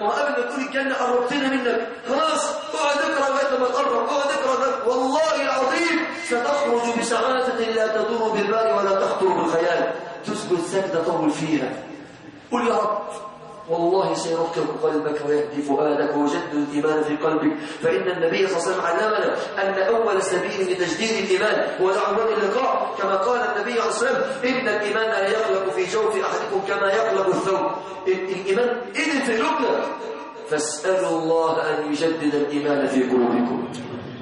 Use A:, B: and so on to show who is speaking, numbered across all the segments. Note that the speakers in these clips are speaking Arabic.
A: وقبل ما تقول الجنة قربتنا منك خلاص أقعد أقرأ لغايه لما تقرب أقعد أقرأ. والله العظيم ستخرج بسعادة لا تدور بالبال ولا تخطر بالخيال. تسجد سجدة طول فيها قل يا رب والله سيركب قلبك ويهدي فؤادك ويجدد الإيمان في قلبك. فإن النبي صلى الله عليه وسلم علمنا أن أول سبيل لتجديد الإيمان هو دعوة اللقاء. كما النبي عليه الصلاة والسلام إن الإيمان لا يخلق في جوف أحدكم كما يخلق الثوب. الإيمان إذن في قلوبنا فاسألوا الله أن يجدد الإيمان في قلوبكم.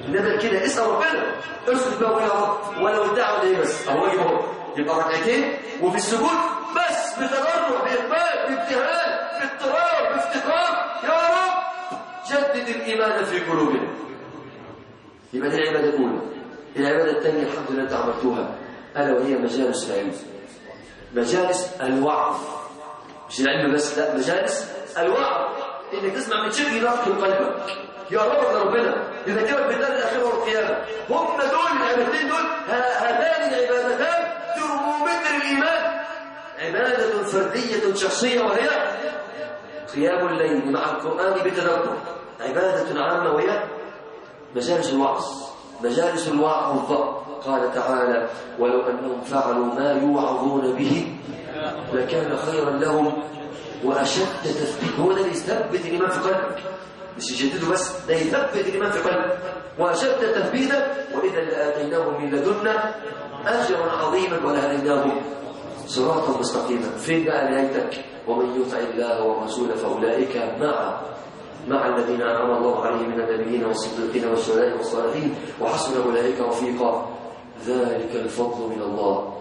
A: إنما كده اسأل ربنا. اسجد بقى يا رب. ولو الدعوة دي بس؟ أهو يبقى يبقى ركعتين. وفي السجود بس بتضرع بإقبال بابتهال باضطراب بافتقار يا رب جدد الإيمان في قلوبنا. يبقى دي العبادة الأولى. العبادة الثانية الحمد لله أنت عملتوها. ألا وهي مجالس العلم. مجالس الوعظ. مش العلم بس لا مجالس الوعظ. إنك تسمع من شيء ينقل قلبك. يا رب ربنا يذكرك بالدار الاخيره والقيامة هم دول العبادتين دول هاتان العبادتان ترمومتر الإيمان. عبادة فردية شخصية وهي قيام الليل مع القرآن بتدبر. عبادة عامة وهي مجالس الوعظ. مجالس الوعظ قال تعالى ولو أنهم فعلوا ما يوعظون به لكان خيرا لهم وأشد تثبيت هو ده اللي يثبت الإيمان في قلبك. مش يجدده بس ده يثبت الإيمان في قلبك. وأشد تثبيتا وإذا لآتيناهم من لدنا أجرا عظيما ولهديناهم صراطا مستقيما. فين بقى نهايتك؟ ومن يطع الله ورسوله فأولئك مع مع الذين أنعم الله عليهم من النبيين والصديقين والشهداء والصالحين. وحسن أولئك رفيقا. ذلك الفضل من الله.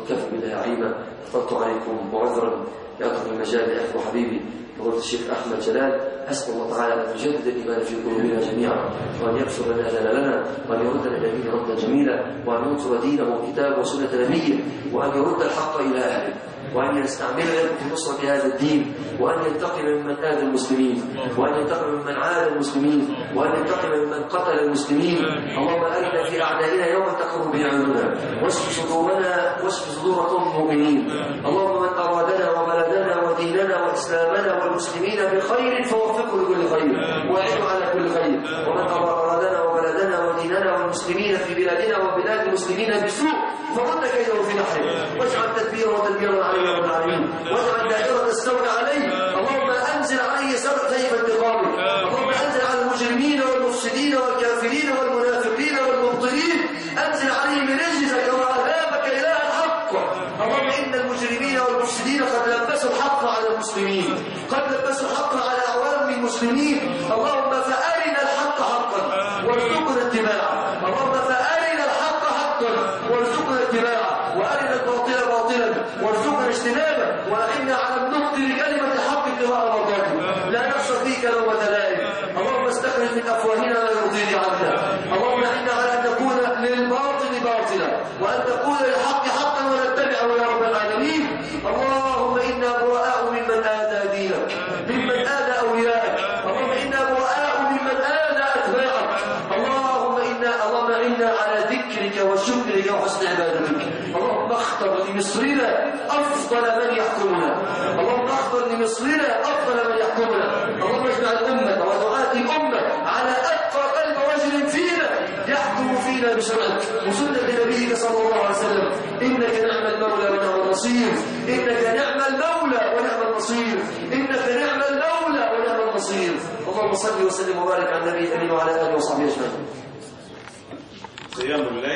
A: وكفى بالله عليما اخترت عليكم معذرا. يأخذ المجال لأخي وحبيبي فضيلة الشيخ أحمد جلال. أسأل الله تعالى أن يجدد الإيمان في قلوبنا جميعا. وأن يغفر لنا أذان لنا. وأن يردنا إلى دين ردا جميلا. وأن ينصر دينه وكتابه وسنة نبيه. وأن يرد الحق إلى أهله. وأن يستعملنا في نصرة هذا الدين وأن ينتقم ممن آذى المسلمين وأن ينتقم ممن عاد المسلمين وأن ينتقم ممن قتل المسلمين. اللهم أرنا في أعدائنا يوم تقر به عيوننا واشف صدورنا واشف صدور قوم المؤمنين. اللهم من أرادنا وبلدنا وديننا وإسلامنا والمسلمين بخير فوفقه لكل خير وأعده على كل خير. ومن أرادنا وبلدنا وديننا والمسلمين في بلادنا وبلاد المسلمين بسوء فرد كيده في نحره. واجعل تدبيره وتدبيرا عليه رب العالمين. واجعل دائرة السوء عليه. اللهم أنزل عليه سيف انتقامك اللهم أنزل على المجرمين والمفسدين والكافرين والمنافقين والمبطلين. أنزل عليهم رجزك وعذابك إله الحق. اللهم إن المجرمين والمفسدين قد لبسوا الحق على المسلمين. قد لبسوا الحق على أعوام المسلمين اللهم فأرنا الحق حقا وارزقنا اتباعه اللهم فأرنا الحق حقا وارزقنا اتباعه وأرنا الباطل باطلا وارزقنا اجتنابه وأعنا على النطق لكلمة الحق ابتغاء مرضاتك لا نخشى فيك لومة لائم اللهم استخرج من أفواهنا ما يرضيك عنا اللهم إنا على أن نكون للباطل باطلا وأن تكون للحق حقا ونتبعه يا رب العالمين. اللهم إنا براء ممن آذى دينك. ممن آذى أولياءك. اللهم إنا براء ممن آذى أتباعك. اللهم إنا اللهم إنا على ذكرك وشكرك وحسن عبادتك. اللهم اختر لمصرنا أفضل من يحكمنا. اللهم اختر لمصرنا أفضل فينا بشرعك وسنة نبيك صلى الله عليه وسلم إنك نعم المولى ونعم النصير. إنك نعم المولى ونعم النصير. إنك نعم المولى ونعم النصير. اللهم صل وسلم وبارك على النبي الأمين وعلى آله وصحبه أجمعين.
B: قيام الليل.